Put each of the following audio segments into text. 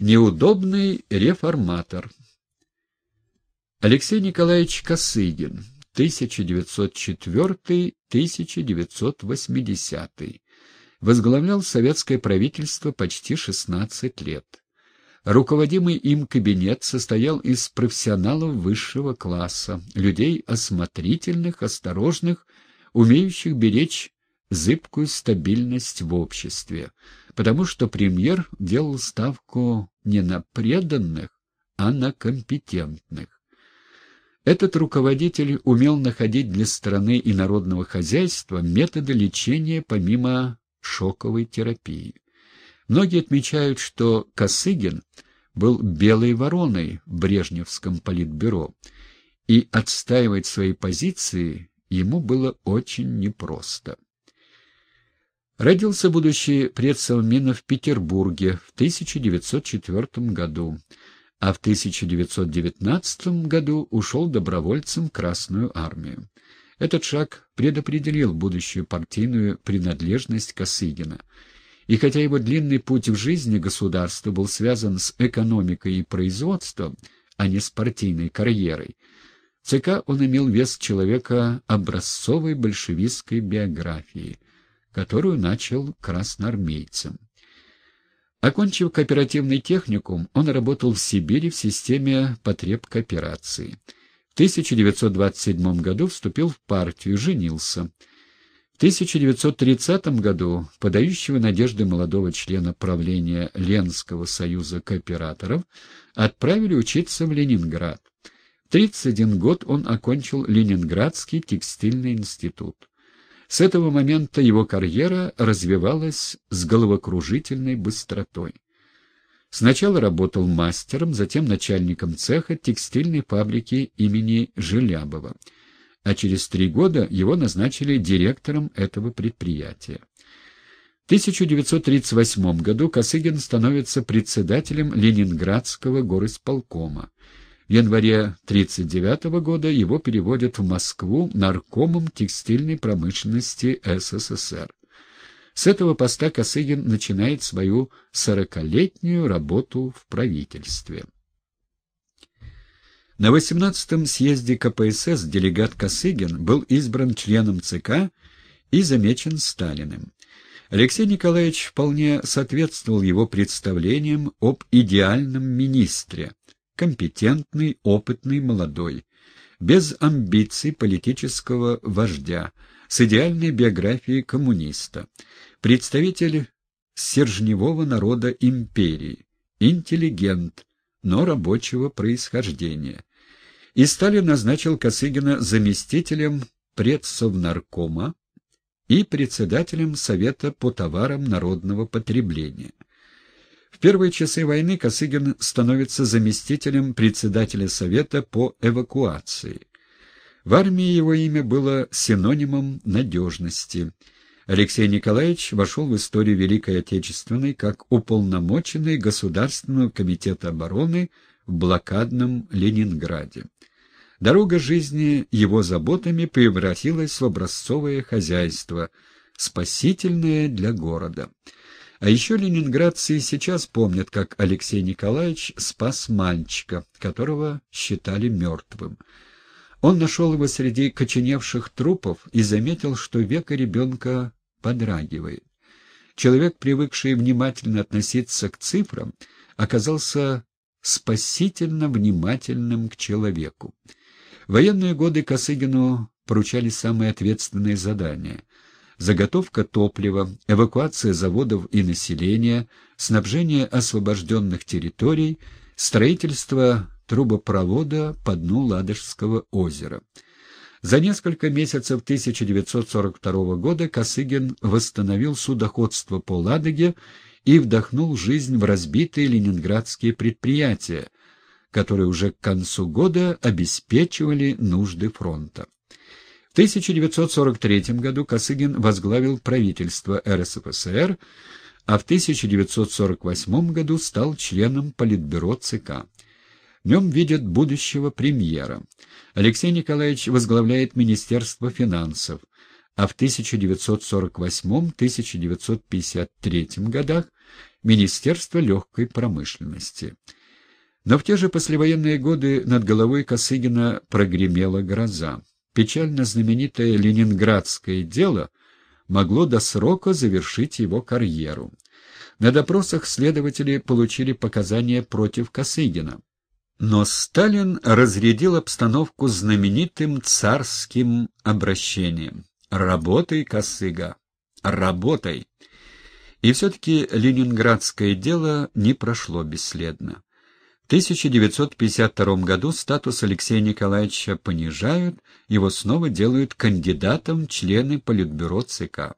Неудобный реформатор. Алексей Николаевич Косыгин, 1904-1980, возглавлял советское правительство почти 16 лет. Руководимый им кабинет состоял из профессионалов высшего класса, людей осмотрительных, осторожных, умеющих беречь зыбкую стабильность в обществе, потому что премьер делал ставку не на преданных, а на компетентных. Этот руководитель умел находить для страны и народного хозяйства методы лечения помимо шоковой терапии. Многие отмечают, что Косыгин был белой вороной в Брежневском политбюро, и отстаивать свои позиции ему было очень непросто. Родился будущий предсовмина в Петербурге в 1904 году, а в 1919 году ушел добровольцем в Красную армию. Этот шаг предопределил будущую партийную принадлежность Косыгина. И хотя его длинный путь в жизни государства был связан с экономикой и производством, а не с партийной карьерой, ЦК он имел вес человека образцовой большевистской биографии – которую начал красноармейцем. Окончив кооперативный техникум, он работал в Сибири в системе потреб кооперации. В 1927 году вступил в партию, женился. В 1930 году подающего надежды молодого члена правления Ленского союза кооператоров отправили учиться в Ленинград. В 31 год он окончил Ленинградский текстильный институт. С этого момента его карьера развивалась с головокружительной быстротой. Сначала работал мастером, затем начальником цеха текстильной фабрики имени Желябова, а через три года его назначили директором этого предприятия. В 1938 году Косыгин становится председателем Ленинградского горисполкома. В январе 1939 года его переводят в Москву наркомом текстильной промышленности СССР. С этого поста Косыгин начинает свою сорокалетнюю работу в правительстве. На 18-м съезде КПСС делегат Косыгин был избран членом ЦК и замечен Сталиным. Алексей Николаевич вполне соответствовал его представлениям об идеальном министре, компетентный, опытный, молодой, без амбиций политического вождя, с идеальной биографией коммуниста, представитель стержневого народа империи, интеллигент, но рабочего происхождения. И Сталин назначил Косыгина заместителем предсовнаркома и председателем Совета по товарам народного потребления. В первые часы войны Косыгин становится заместителем председателя Совета по эвакуации. В армии его имя было синонимом надежности. Алексей Николаевич вошел в историю Великой Отечественной как уполномоченный Государственного комитета обороны в блокадном Ленинграде. Дорога жизни его заботами превратилась в образцовое хозяйство, спасительное для города. А еще ленинградцы сейчас помнят, как Алексей Николаевич спас мальчика, которого считали мертвым. Он нашел его среди коченевших трупов и заметил, что века ребенка подрагивает. Человек, привыкший внимательно относиться к цифрам, оказался спасительно внимательным к человеку. В военные годы Косыгину поручали самые ответственные задания — заготовка топлива, эвакуация заводов и населения, снабжение освобожденных территорий, строительство трубопровода по дну Ладожского озера. За несколько месяцев 1942 года Косыгин восстановил судоходство по Ладоге и вдохнул жизнь в разбитые ленинградские предприятия, которые уже к концу года обеспечивали нужды фронта. В 1943 году Косыгин возглавил правительство РСФСР, а в 1948 году стал членом Политбюро ЦК. В нем видят будущего премьера. Алексей Николаевич возглавляет Министерство финансов, а в 1948-1953 годах Министерство легкой промышленности. Но в те же послевоенные годы над головой Косыгина прогремела гроза. Печально знаменитое ленинградское дело могло до срока завершить его карьеру. На допросах следователи получили показания против Косыгина. Но Сталин разрядил обстановку знаменитым царским обращением. «Работай, Косыга, работай!» И все-таки ленинградское дело не прошло бесследно. В 1952 году статус Алексея Николаевича понижают, его снова делают кандидатом члены Политбюро ЦК.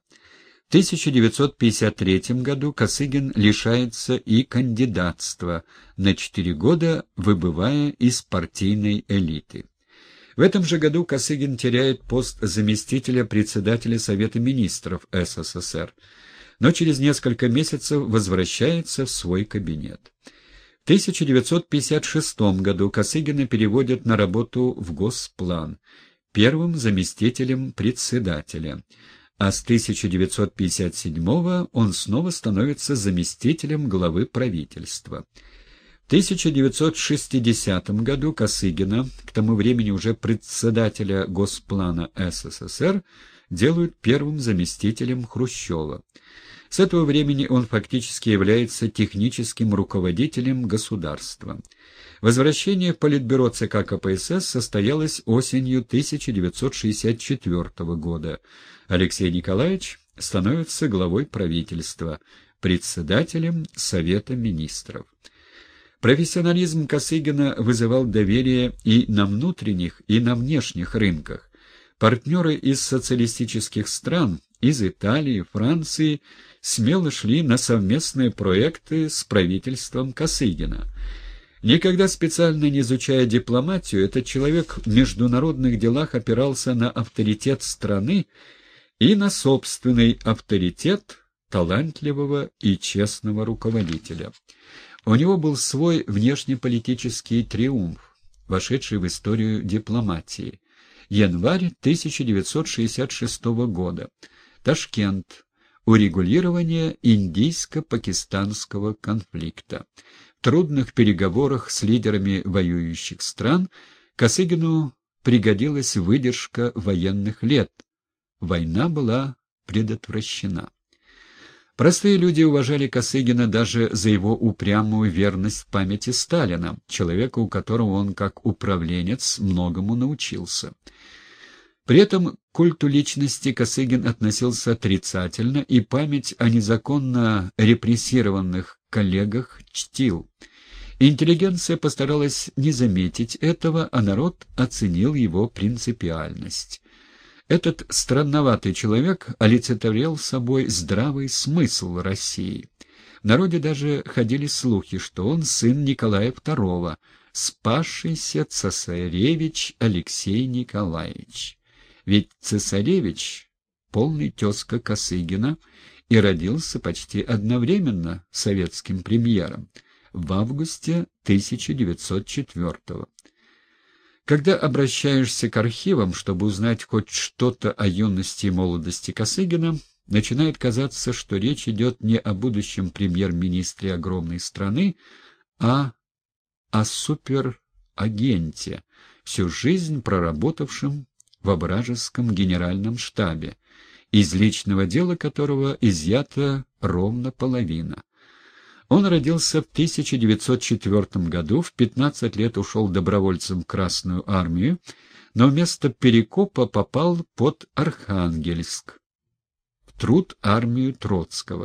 В 1953 году Косыгин лишается и кандидатства, на четыре года выбывая из партийной элиты. В этом же году Косыгин теряет пост заместителя председателя Совета министров СССР, но через несколько месяцев возвращается в свой кабинет. В 1956 году Косыгина переводят на работу в Госплан, первым заместителем председателя – а с 1957 он снова становится заместителем главы правительства. В 1960 году Косыгина, к тому времени уже председателя Госплана СССР, делают первым заместителем Хрущева. С этого времени он фактически является техническим руководителем государства. Возвращение Политбюро ЦК КПСС состоялось осенью 1964 года. Алексей Николаевич становится главой правительства, председателем Совета министров. Профессионализм Косыгина вызывал доверие и на внутренних, и на внешних рынках. Партнеры из социалистических стран, из Италии, Франции, смело шли на совместные проекты с правительством Косыгина. Никогда специально не изучая дипломатию, этот человек в международных делах опирался на авторитет страны и на собственный авторитет талантливого и честного руководителя. У него был свой внешнеполитический триумф, вошедший в историю дипломатии. Январь 1966 года. Ташкент. Урегулирование индийско-пакистанского конфликта трудных переговорах с лидерами воюющих стран Косыгину пригодилась выдержка военных лет. Война была предотвращена. Простые люди уважали Косыгина даже за его упрямую верность в памяти Сталина, человека, у которого он как управленец многому научился. При этом к культу личности Косыгин относился отрицательно и память о незаконно репрессированных коллегах чтил. Интеллигенция постаралась не заметить этого, а народ оценил его принципиальность. Этот странноватый человек олицетворял собой здравый смысл России. В народе даже ходили слухи, что он сын Николая II, спасшийся цесаревич Алексей Николаевич. Ведь цесаревич — полный тезка Косыгина — и родился почти одновременно советским премьером в августе 1904 -го. Когда обращаешься к архивам, чтобы узнать хоть что-то о юности и молодости Косыгина, начинает казаться, что речь идет не о будущем премьер-министре огромной страны, а о суперагенте, всю жизнь проработавшем в вражеском генеральном штабе, из личного дела которого изъята ровно половина. Он родился в 1904 году, в 15 лет ушел добровольцем в Красную армию, но вместо Перекопа попал под Архангельск, в труд армию Троцкого.